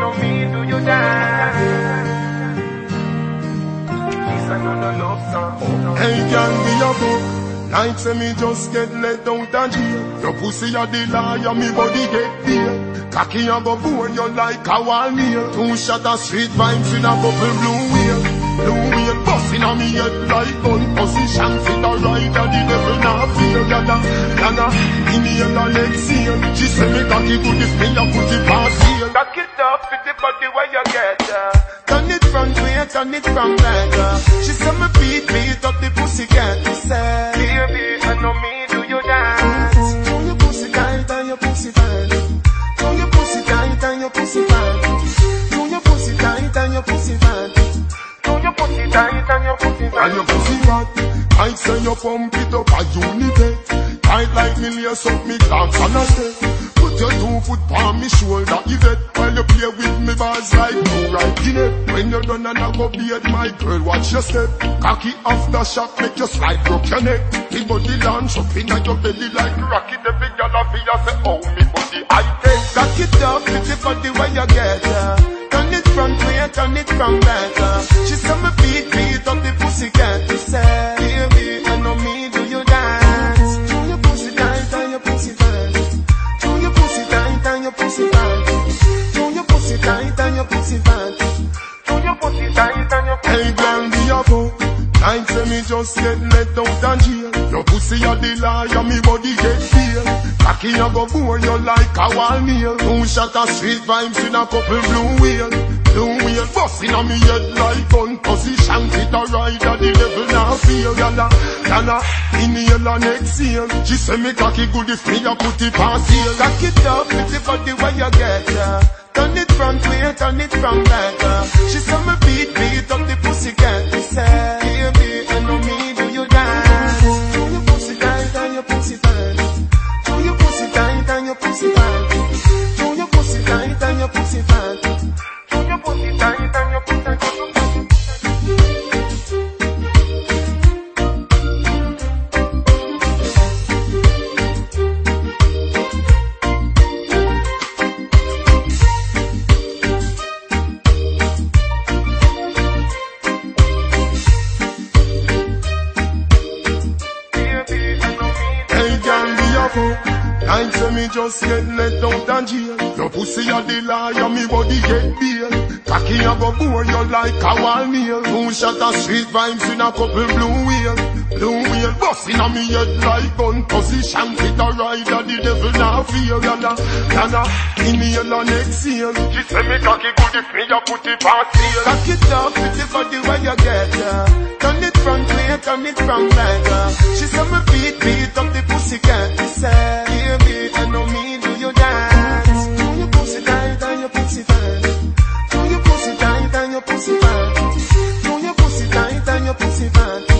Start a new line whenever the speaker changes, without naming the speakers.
know me, do you dance? This another love song.
Hey, can be a book. Like say me just get let out of jail. Your pussy a the liar, me body get beer. Cocky a go bone you like a wall nail. Two shot of street vibes in a couple blue wheel. Blue wheel busting on me head like gun position. Fit a rider, the devil not feel. Yana, yana, give me a seal. She say me cocky good if me a put it
up with the body where you get uh.
Turn it front way, turn it from back. She say me beat, beat up the pussy cat. Me say.
Baby, I know me, do you dance?
Throw your pussy tight and your pussy fat. Throw your pussy tight and your pussy fat. Throw your pussy tight and your pussy fat.
Do your pussy tight and your pussy
And
fat.
your pussy fat. I say you pump it up a unit. Tight like me lace up me dance on a step. Put your two foot on me shoulder, and I go beard my girl, watch your step. Cocky off the shot, make you slide, broke your neck. Big body launch up in your belly like rocket. The big girl of you say, oh me body, I take. Cock it up, your body where you get uh. Turn it from way, turn it from back Hey girl, be a boy. Like say me just get let out of jail. Your pussy a the liar, me body get feel. Cocky a go bore you like a wall nail. Two shot of street vibes in a couple blue wheel. Blue wheel busting on me head like gun position. Fit a rider, the devil now feel. Yana, yana, inhale and exhale. She say me cocky good if me a put it past heel. Cock it up, with the where you get ya. Turn it front way, turn it from back. She say me beat, beat up the pussy cat. Me girl,
dance?
be a fool. Like say me just get let out of jail. Your pussy a the liar, me body get bail. Cocky a go bore you like a wall nail. Two shot of street vibes in a couple blue wheel. Blue wheel busting on me head like gun position. Fit a rider, the devil now feel. Yana, yana, inhale and exhale. She say me cocky good if me a put it past heel. Cock it up the body where you get ya. Turn it front way, it from uh. She say me beat, beat up the pussy. She say, baby, I know me, do you dance? Do your pussy tight and your pussy fat. Do your pussy tight and your pussy fat. Do your pussy tight and your pussy
tight